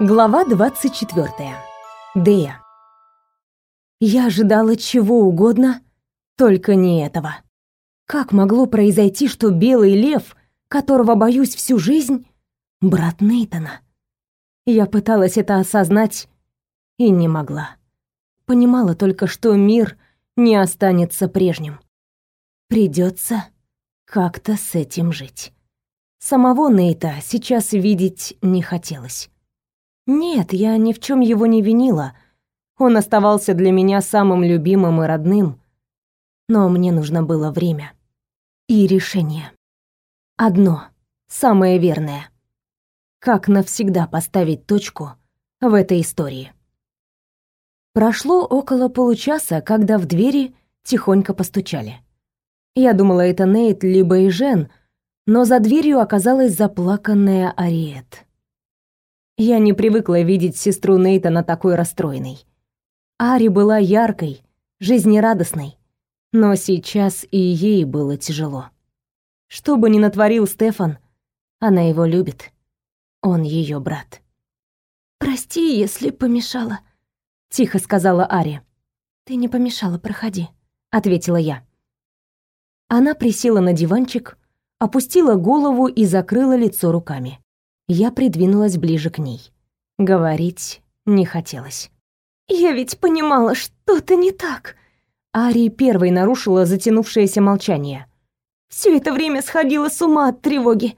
Глава 24. Дея. Я ожидала чего угодно, только не этого. Как могло произойти, что белый лев, которого боюсь всю жизнь, брат Нейтона? Я пыталась это осознать и не могла. Понимала только, что мир не останется прежним. Придется как-то с этим жить. Самого Нейта сейчас видеть не хотелось. Нет, я ни в чем его не винила. Он оставался для меня самым любимым и родным. Но мне нужно было время и решение. Одно, самое верное. Как навсегда поставить точку в этой истории. Прошло около получаса, когда в двери тихонько постучали. Я думала, это Нейт либо Ижен, но за дверью оказалась заплаканная Ариет. Я не привыкла видеть сестру Нейтана такой расстроенной. Ари была яркой, жизнерадостной, но сейчас и ей было тяжело. Что бы ни натворил Стефан, она его любит. Он ее брат. «Прости, если помешала», — тихо сказала Ари. «Ты не помешала, проходи», — ответила я. Она присела на диванчик, опустила голову и закрыла лицо руками. Я придвинулась ближе к ней. Говорить не хотелось. «Я ведь понимала, что-то не так». Ари первой нарушила затянувшееся молчание. Все это время сходила с ума от тревоги.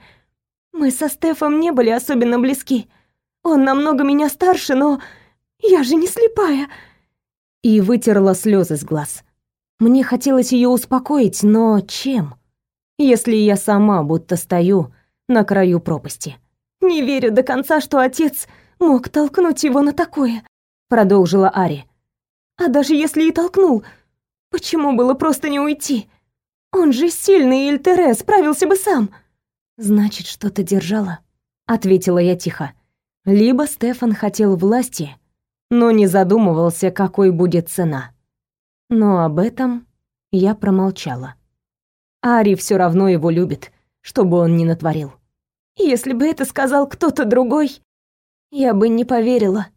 Мы со Стефом не были особенно близки. Он намного меня старше, но я же не слепая. И вытерла слезы с глаз. Мне хотелось ее успокоить, но чем? Если я сама будто стою на краю пропасти. Не верю до конца, что отец мог толкнуть его на такое, продолжила Ари. А даже если и толкнул, почему было просто не уйти? Он же сильный Ильтере, справился бы сам. Значит, что-то держало, ответила я тихо. Либо Стефан хотел власти, но не задумывался, какой будет цена. Но об этом я промолчала. Ари все равно его любит, что бы он ни натворил. Если бы это сказал кто-то другой, я бы не поверила,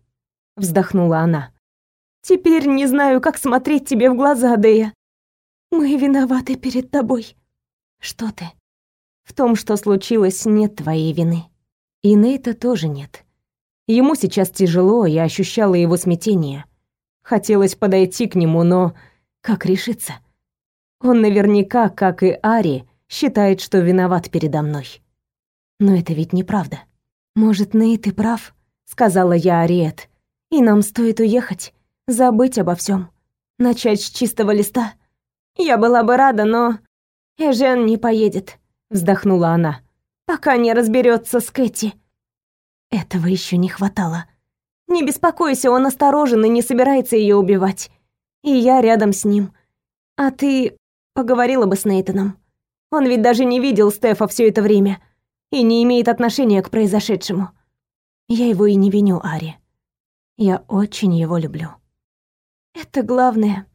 вздохнула она. Теперь не знаю, как смотреть тебе в глаза, Дэя. Мы виноваты перед тобой. Что ты? В том, что случилось, нет твоей вины. И Нейта тоже нет. Ему сейчас тяжело, я ощущала его смятение. Хотелось подойти к нему, но как решиться? Он наверняка, как и Ари, считает, что виноват передо мной. Но это ведь неправда. Может, Нейт и прав, сказала я Ариет. И нам стоит уехать, забыть обо всем, начать с чистого листа. Я была бы рада, но Эжен не поедет, вздохнула она. Пока не разберется с Кэти. Этого еще не хватало. Не беспокойся, он осторожен и не собирается ее убивать. И я рядом с ним. А ты поговорила бы с Нейтаном. Он ведь даже не видел Стефа все это время и не имеет отношения к произошедшему. Я его и не виню, Ари. Я очень его люблю. Это главное.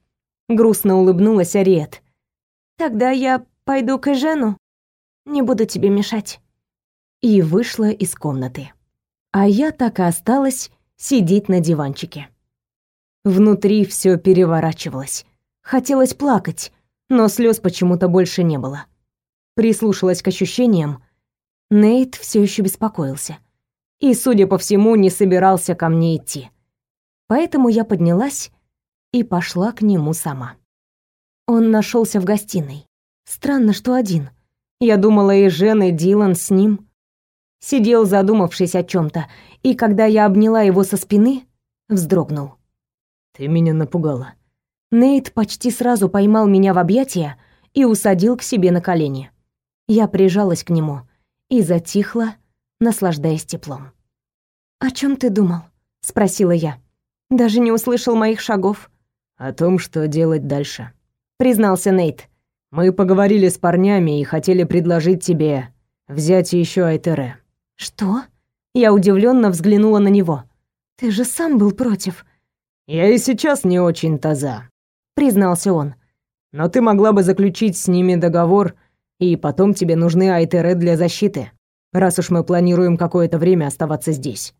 Грустно улыбнулась Ариет. Тогда я пойду к Эжену. Не буду тебе мешать. И вышла из комнаты. А я так и осталась сидеть на диванчике. Внутри все переворачивалось. Хотелось плакать, но слез почему-то больше не было. Прислушалась к ощущениям Нейт все еще беспокоился. И, судя по всему, не собирался ко мне идти. Поэтому я поднялась и пошла к нему сама. Он нашелся в гостиной. Странно, что один. Я думала, и Жен, и Дилан с ним. Сидел, задумавшись о чем то и когда я обняла его со спины, вздрогнул. «Ты меня напугала». Нейт почти сразу поймал меня в объятия и усадил к себе на колени. Я прижалась к нему, и затихла, наслаждаясь теплом. «О чем ты думал?» — спросила я. «Даже не услышал моих шагов». «О том, что делать дальше», — признался Нейт. «Мы поговорили с парнями и хотели предложить тебе взять еще Айтере». «Что?» Я удивленно взглянула на него. «Ты же сам был против». «Я и сейчас не очень-то за», — признался он. «Но ты могла бы заключить с ними договор и потом тебе нужны Айтере для защиты, раз уж мы планируем какое-то время оставаться здесь».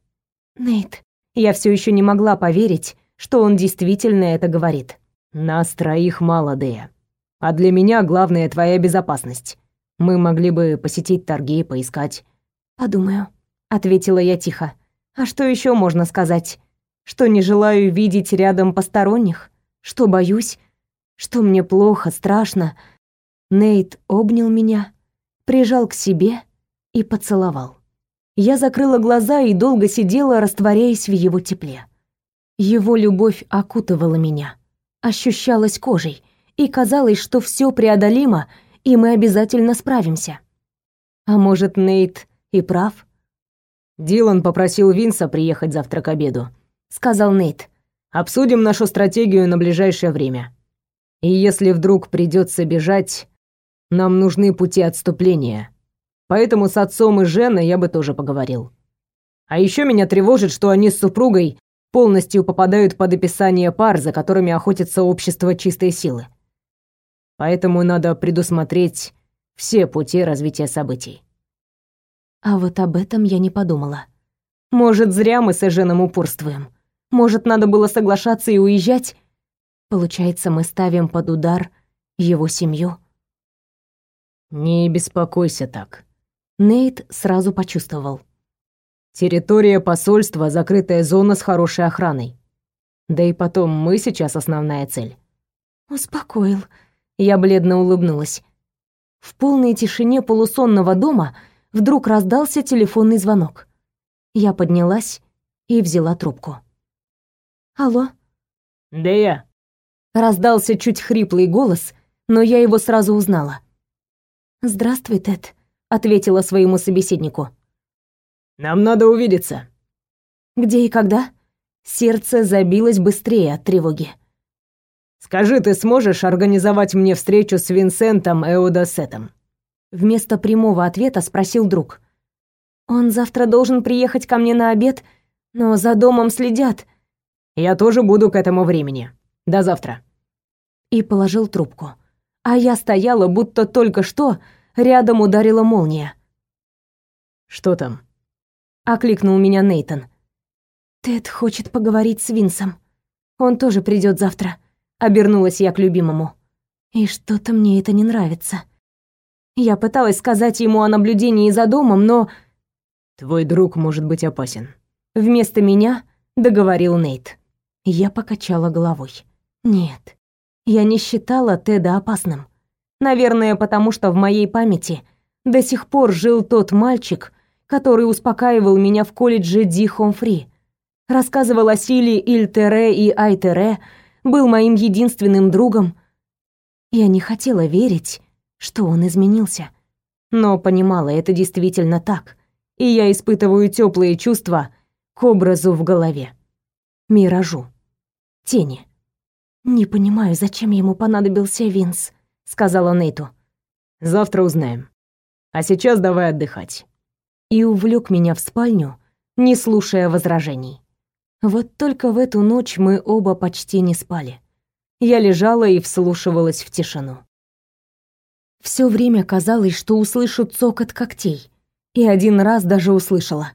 Нейт, я все еще не могла поверить, что он действительно это говорит. Нас троих мало, Дея. А для меня главное твоя безопасность. Мы могли бы посетить торги, поискать. Подумаю, ответила я тихо. А что еще можно сказать? Что не желаю видеть рядом посторонних, что боюсь, что мне плохо, страшно. Нейт обнял меня, прижал к себе и поцеловал. Я закрыла глаза и долго сидела, растворяясь в его тепле. Его любовь окутывала меня, ощущалась кожей, и казалось, что все преодолимо, и мы обязательно справимся. А может, Нейт и прав? Дилан попросил Винса приехать завтра к обеду, сказал Нейт. Обсудим нашу стратегию на ближайшее время. И если вдруг придется бежать, нам нужны пути отступления. Поэтому с отцом и Женой я бы тоже поговорил. А еще меня тревожит, что они с супругой полностью попадают под описание пар, за которыми охотится общество чистой силы. Поэтому надо предусмотреть все пути развития событий. А вот об этом я не подумала. Может, зря мы с Эженом упорствуем. Может, надо было соглашаться и уезжать? Получается, мы ставим под удар его семью. Не беспокойся так. Нейт сразу почувствовал. Территория посольства закрытая зона с хорошей охраной. Да и потом, мы сейчас основная цель. Успокоил. Я бледно улыбнулась. В полной тишине полусонного дома вдруг раздался телефонный звонок. Я поднялась и взяла трубку. «Алло?» «Да я». Раздался чуть хриплый голос, но я его сразу узнала. «Здравствуй, Тед», — ответила своему собеседнику. «Нам надо увидеться». «Где и когда?» Сердце забилось быстрее от тревоги. «Скажи, ты сможешь организовать мне встречу с Винсентом Эудасетом?» Вместо прямого ответа спросил друг. «Он завтра должен приехать ко мне на обед, но за домом следят». «Я тоже буду к этому времени. До завтра». И положил трубку. А я стояла, будто только что рядом ударила молния. «Что там?» — окликнул меня Нейтон. «Тед хочет поговорить с Винсом. Он тоже придет завтра», — обернулась я к любимому. «И что-то мне это не нравится». Я пыталась сказать ему о наблюдении за домом, но... «Твой друг может быть опасен». Вместо меня договорил Нейт. Я покачала головой. «Нет, я не считала Теда опасным. Наверное, потому что в моей памяти до сих пор жил тот мальчик, который успокаивал меня в колледже Ди Хомфри, рассказывал о силе Ильтере и Айтере, был моим единственным другом. Я не хотела верить, что он изменился. Но понимала, это действительно так, и я испытываю теплые чувства к образу в голове. Миражу. Тени. «Не понимаю, зачем ему понадобился Винс», — сказала Нейту. «Завтра узнаем. А сейчас давай отдыхать». И увлек меня в спальню, не слушая возражений. Вот только в эту ночь мы оба почти не спали. Я лежала и вслушивалась в тишину. Все время казалось, что услышу цокот когтей. И один раз даже услышала.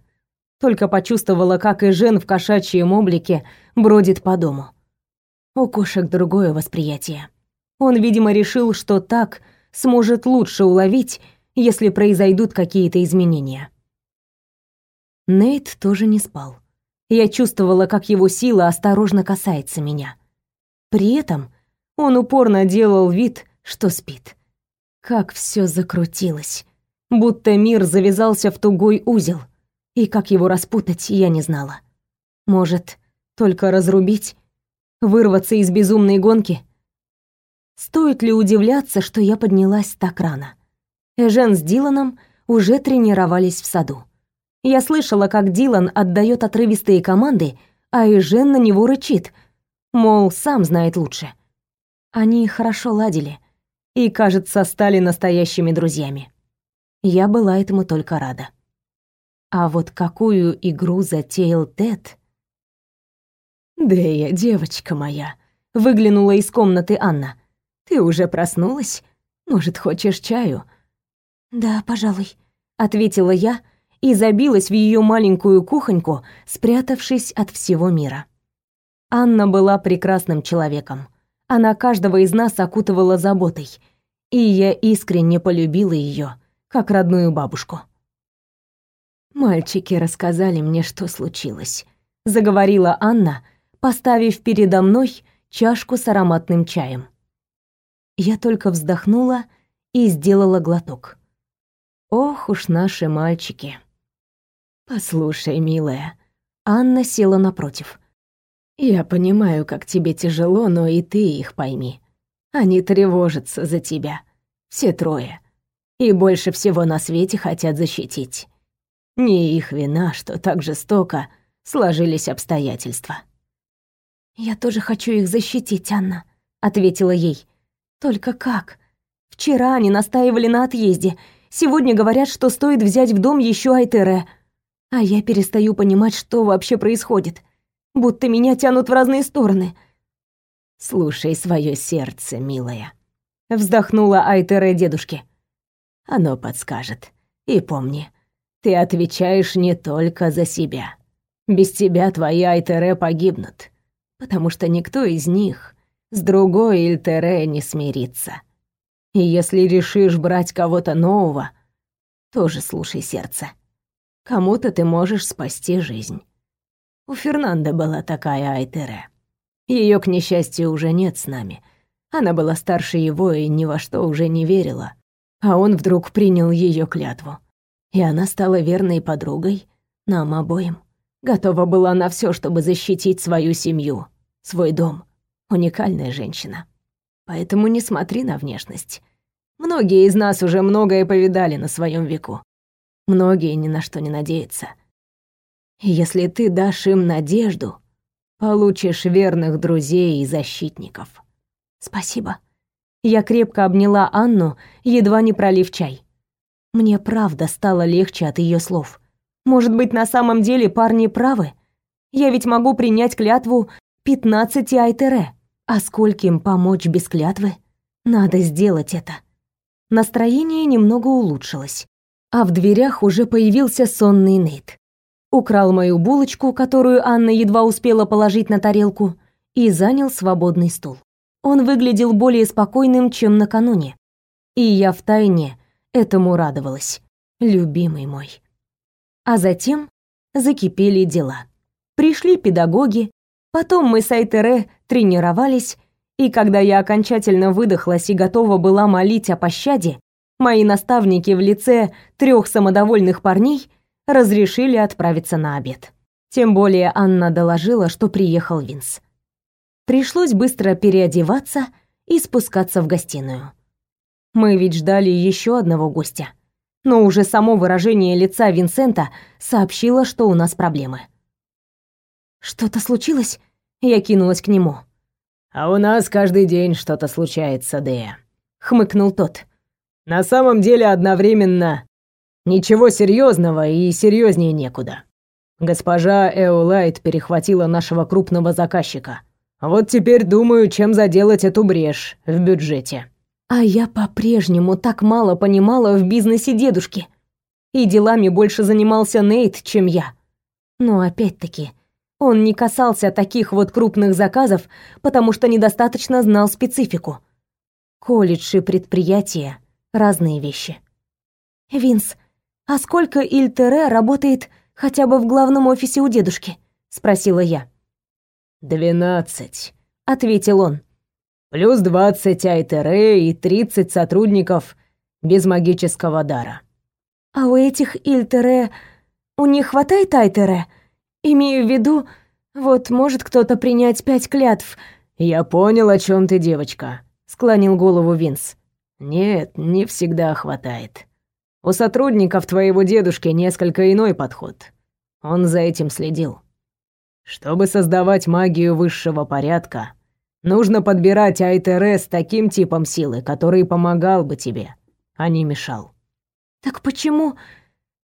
Только почувствовала, как и Жен в кошачьем облике бродит по дому. У кошек другое восприятие. Он, видимо, решил, что так сможет лучше уловить, если произойдут какие-то изменения. Нейт тоже не спал. Я чувствовала, как его сила осторожно касается меня. При этом он упорно делал вид, что спит. Как все закрутилось. Будто мир завязался в тугой узел. И как его распутать, я не знала. Может, только разрубить? Вырваться из безумной гонки? Стоит ли удивляться, что я поднялась так рано? Эжен с Диланом уже тренировались в саду. Я слышала, как Дилан отдает отрывистые команды, а Эжен на него рычит, мол, сам знает лучше. Они хорошо ладили и, кажется, стали настоящими друзьями. Я была этому только рада. А вот какую игру затеял Тед? «Дея, девочка моя», — выглянула из комнаты Анна. «Ты уже проснулась? Может, хочешь чаю?» «Да, пожалуй», — ответила я и забилась в ее маленькую кухоньку, спрятавшись от всего мира. Анна была прекрасным человеком. Она каждого из нас окутывала заботой, и я искренне полюбила ее, как родную бабушку. Мальчики рассказали мне, что случилось, заговорила Анна, поставив передо мной чашку с ароматным чаем. Я только вздохнула и сделала глоток. Ох уж наши мальчики. Послушай, милая, Анна села напротив. Я понимаю, как тебе тяжело, но и ты их пойми. Они тревожатся за тебя. Все трое. И больше всего на свете хотят защитить. Не их вина, что так жестоко сложились обстоятельства. «Я тоже хочу их защитить, Анна», — ответила ей. «Только как? Вчера они настаивали на отъезде. Сегодня говорят, что стоит взять в дом еще Айтере. А я перестаю понимать, что вообще происходит будто меня тянут в разные стороны. Слушай свое сердце, милая, вздохнула Айтере дедушке. Оно подскажет. И помни, ты отвечаешь не только за себя. Без тебя твои Айтере погибнут, потому что никто из них с другой Ильтере не смирится. И если решишь брать кого-то нового, тоже слушай сердце. Кому-то ты можешь спасти жизнь. У Фернанда была такая Айтере. Ее, к несчастью, уже нет с нами. Она была старше его и ни во что уже не верила. А он вдруг принял ее клятву. И она стала верной подругой нам обоим. Готова была на все, чтобы защитить свою семью, свой дом. Уникальная женщина. Поэтому не смотри на внешность. Многие из нас уже многое повидали на своем веку. Многие ни на что не надеются. Если ты дашь им надежду, получишь верных друзей и защитников. Спасибо. Я крепко обняла Анну, едва не пролив чай. Мне правда стало легче от ее слов. Может быть, на самом деле парни правы? Я ведь могу принять клятву 15 Айтере. А скольким помочь без клятвы? Надо сделать это. Настроение немного улучшилось, а в дверях уже появился сонный Нейт украл мою булочку, которую Анна едва успела положить на тарелку, и занял свободный стул. Он выглядел более спокойным, чем накануне. И я втайне этому радовалась. Любимый мой. А затем закипели дела. Пришли педагоги, потом мы с Айтере тренировались, и когда я окончательно выдохлась и готова была молить о пощаде, мои наставники в лице трех самодовольных парней — разрешили отправиться на обед. Тем более Анна доложила, что приехал Винс. Пришлось быстро переодеваться и спускаться в гостиную. Мы ведь ждали еще одного гостя. Но уже само выражение лица Винсента сообщило, что у нас проблемы. «Что-то случилось?» Я кинулась к нему. «А у нас каждый день что-то случается, Дея», — хмыкнул тот. «На самом деле одновременно Ничего серьезного и серьезнее некуда. Госпожа Эолайт перехватила нашего крупного заказчика. Вот теперь думаю, чем заделать эту брешь в бюджете. А я по-прежнему так мало понимала в бизнесе дедушки. И делами больше занимался Нейт, чем я. Но опять-таки, он не касался таких вот крупных заказов, потому что недостаточно знал специфику. Колледж и предприятия — разные вещи. «Винс, «А сколько Ильтере работает хотя бы в главном офисе у дедушки?» — спросила я. «Двенадцать», — ответил он. «Плюс двадцать Айтере и тридцать сотрудников без магического дара». «А у этих Ильтере... у них хватает Айтере? Имею в виду, вот может кто-то принять пять клятв...» «Я понял, о чем ты, девочка», — склонил голову Винс. «Нет, не всегда хватает. У сотрудников твоего дедушки несколько иной подход. Он за этим следил. Чтобы создавать магию высшего порядка, нужно подбирать Айтере с таким типом силы, который помогал бы тебе, а не мешал. Так почему...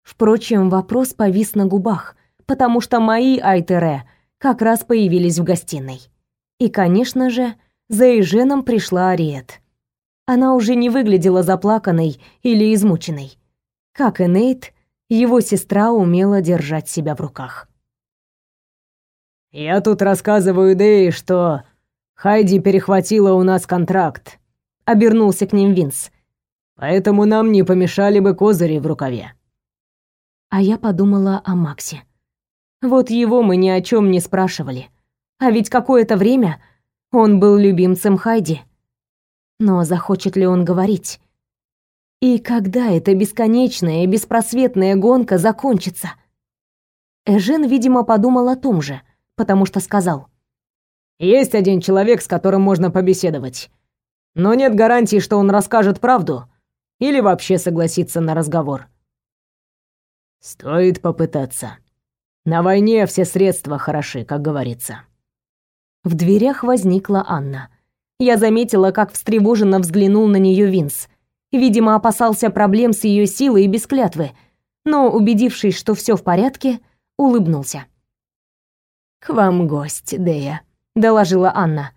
Впрочем, вопрос повис на губах, потому что мои Айтере как раз появились в гостиной. И, конечно же, за Эженом пришла Ариет. Она уже не выглядела заплаканной или измученной. Как и Нейт, Его сестра умела держать себя в руках. «Я тут рассказываю Дэи, что Хайди перехватила у нас контракт», — обернулся к ним Винс. «Поэтому нам не помешали бы козыри в рукаве». А я подумала о Максе. Вот его мы ни о чем не спрашивали. А ведь какое-то время он был любимцем Хайди. Но захочет ли он говорить? И когда эта бесконечная беспросветная гонка закончится? Эжен, видимо, подумал о том же, потому что сказал. «Есть один человек, с которым можно побеседовать. Но нет гарантии, что он расскажет правду или вообще согласится на разговор». «Стоит попытаться. На войне все средства хороши, как говорится». В дверях возникла Анна. Я заметила, как встревоженно взглянул на нее Винс. Видимо, опасался проблем с ее силой и без клятвы, но, убедившись, что все в порядке, улыбнулся. «К вам гость, Дея», — доложила Анна.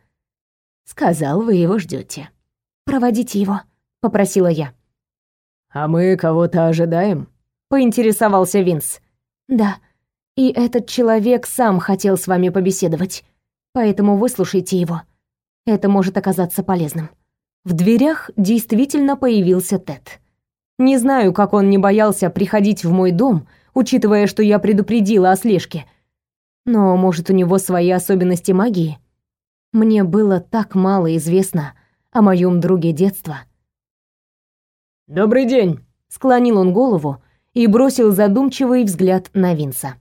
«Сказал, вы его ждете. «Проводите его», — попросила я. «А мы кого-то ожидаем?» — поинтересовался Винс. «Да, и этот человек сам хотел с вами побеседовать, поэтому выслушайте его. Это может оказаться полезным». В дверях действительно появился Тед. Не знаю, как он не боялся приходить в мой дом, учитывая, что я предупредила о слежке. Но, может, у него свои особенности магии? Мне было так мало известно о моем друге детства. «Добрый день!» — склонил он голову и бросил задумчивый взгляд на Винса.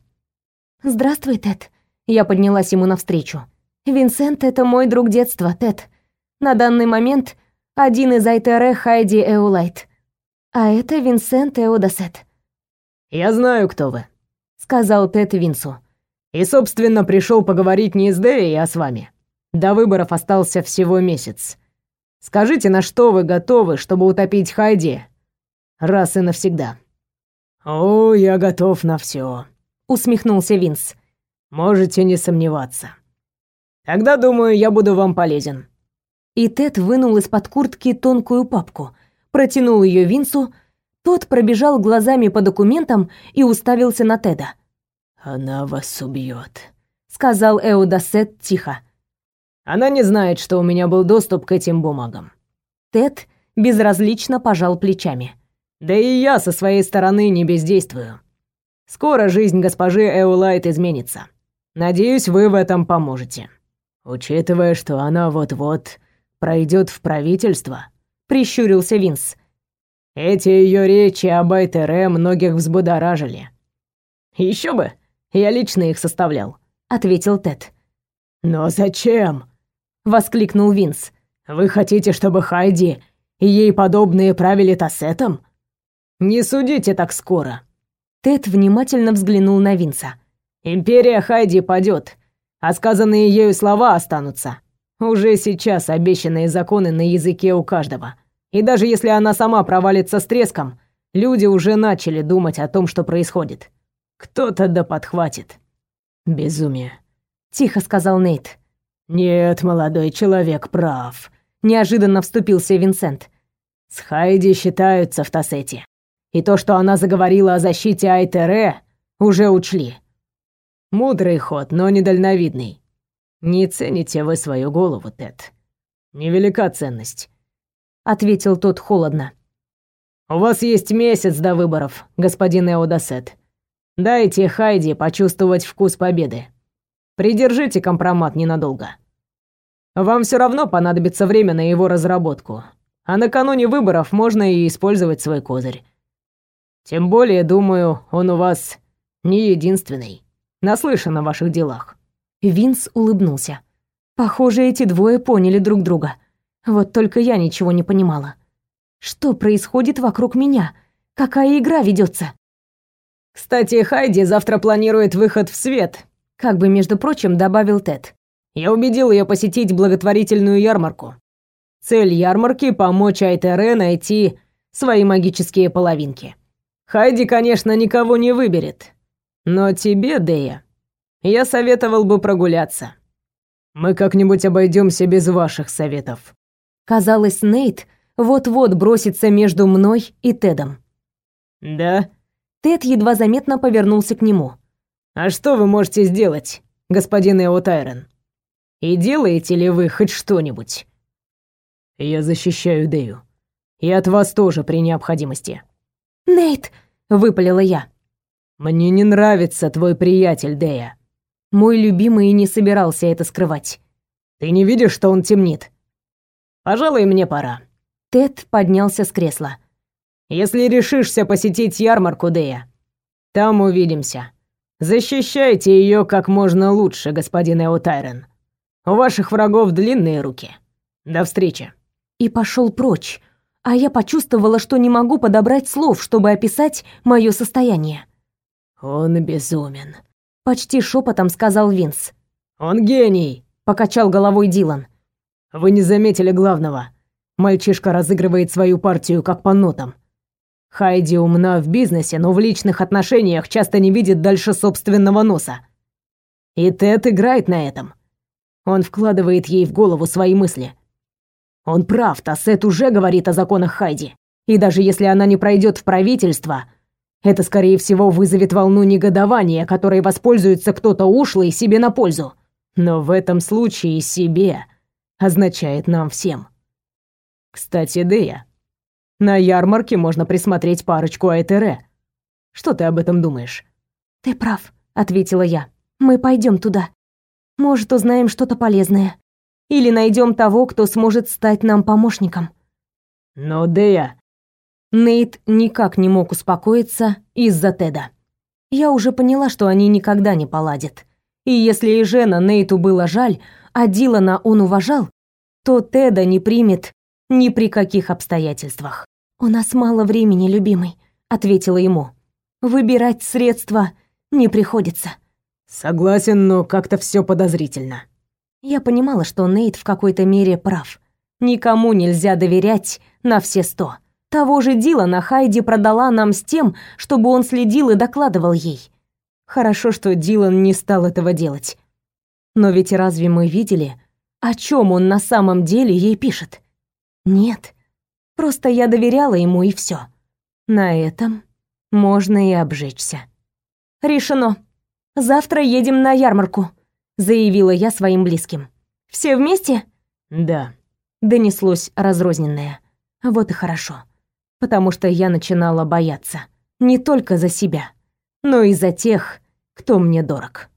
«Здравствуй, Тед». Я поднялась ему навстречу. «Винсент — это мой друг детства, Тед. На данный момент один из Айтере Хайди Эулайт. А это Винсент Эодасет. «Я знаю, кто вы», — сказал Тед Винсу. «И, собственно, пришел поговорить не с Дэей, а с вами. До выборов остался всего месяц. Скажите, на что вы готовы, чтобы утопить Хайди раз и навсегда?» «О, я готов на все», — усмехнулся Винс. «Можете не сомневаться. Тогда, думаю, я буду вам полезен. И Тед вынул из-под куртки тонкую папку, протянул ее Винсу, тот пробежал глазами по документам и уставился на Теда. «Она вас убьет», — сказал Эудасет тихо. «Она не знает, что у меня был доступ к этим бумагам». Тед безразлично пожал плечами. «Да и я со своей стороны не бездействую. Скоро жизнь госпожи Эулайт изменится. Надеюсь, вы в этом поможете. Учитывая, что она вот-вот пройдет в правительство?» — прищурился Винс. «Эти ее речи об Айтере многих взбудоражили». Еще бы, я лично их составлял», — ответил Тед. «Но зачем?» — воскликнул Винс. «Вы хотите, чтобы Хайди и ей подобные правили Тассетом? Не судите так скоро». Тед внимательно взглянул на Винса. «Империя Хайди падет, а сказанные ею слова останутся. Уже сейчас обещанные законы на языке у каждого. И даже если она сама провалится с треском, люди уже начали думать о том, что происходит. Кто-то да подхватит. Безумие. Тихо сказал Нейт. Нет, молодой человек прав. Неожиданно вступился Винсент. С Хайди считаются в Тассете. И то, что она заговорила о защите Айтере, уже учли. Мудрый ход, но недальновидный. Не цените вы свою голову, Тед. Невелика ценность, ответил тот холодно. У вас есть месяц до выборов, господин Эодасет. Дайте Хайди почувствовать вкус победы. Придержите компромат ненадолго. Вам все равно понадобится время на его разработку, а накануне выборов можно и использовать свой козырь. Тем более, думаю, он у вас не единственный. Наслышан о ваших делах. Винс улыбнулся. Похоже, эти двое поняли друг друга. Вот только я ничего не понимала. Что происходит вокруг меня? Какая игра ведется? Кстати, Хайди завтра планирует выход в свет, как бы между прочим добавил Тед. Я убедил ее посетить благотворительную ярмарку. Цель ярмарки помочь Айтере найти свои магические половинки. Хайди, конечно, никого не выберет, но тебе, Дея, я советовал бы прогуляться. Мы как-нибудь обойдемся без ваших советов. Казалось, Нейт вот-вот бросится между мной и Тедом. Да? Тед едва заметно повернулся к нему. «А что вы можете сделать, господин Эотайрен? И делаете ли вы хоть что-нибудь?» «Я защищаю Дэю. И от вас тоже при необходимости». «Нейт!» — выпалила я. «Мне не нравится твой приятель, Дэя». Мой любимый не собирался это скрывать. «Ты не видишь, что он темнит? Пожалуй, мне пора». Тед поднялся с кресла. «Если решишься посетить ярмарку, Дэя, там увидимся. Защищайте ее как можно лучше, господин Эотайрен. У ваших врагов длинные руки. До встречи». И пошел прочь, а я почувствовала, что не могу подобрать слов, чтобы описать мое состояние. «Он безумен», — почти шепотом сказал Винс. «Он гений», — покачал головой Дилан. «Вы не заметили главного. Мальчишка разыгрывает свою партию как по нотам. Хайди умна в бизнесе, но в личных отношениях часто не видит дальше собственного носа. И Тед играет на этом. Он вкладывает ей в голову свои мысли. Он прав, Тассет уже говорит о законах Хайди. И даже если она не пройдет в правительство, это, скорее всего, вызовет волну негодования, которой воспользуется кто-то ушлый себе на пользу. Но в этом случае «себе» означает нам всем. Кстати, Дея, на ярмарке можно присмотреть парочку Айтере. Что ты об этом думаешь? «Ты прав», — ответила я. «Мы пойдем туда. Может, узнаем что-то полезное. Или найдем того, кто сможет стать нам помощником». Но, Дея, Нейт никак не мог успокоиться из-за Теда. Я уже поняла, что они никогда не поладят. И если и Жена Нейту было жаль, а Дилана он уважал, то Теда не примет ни при каких обстоятельствах. «У нас мало времени, любимый», — ответила ему. «Выбирать средства не приходится». «Согласен, но как-то все подозрительно». Я понимала, что Нейт в какой-то мере прав. Никому нельзя доверять на все сто. Того же Дилана Хайди продала нам с тем, чтобы он следил и докладывал ей. Хорошо, что Дилан не стал этого делать. Но ведь разве мы видели, о чем он на самом деле ей пишет? Нет. Просто я доверяла ему и все. На этом можно и обжечься. Решено. Завтра едем на ярмарку, заявила я своим близким. Все вместе? Да. Донеслось разрозненное. Вот и хорошо потому что я начинала бояться. Не только за себя, но и за тех, кто мне дорог.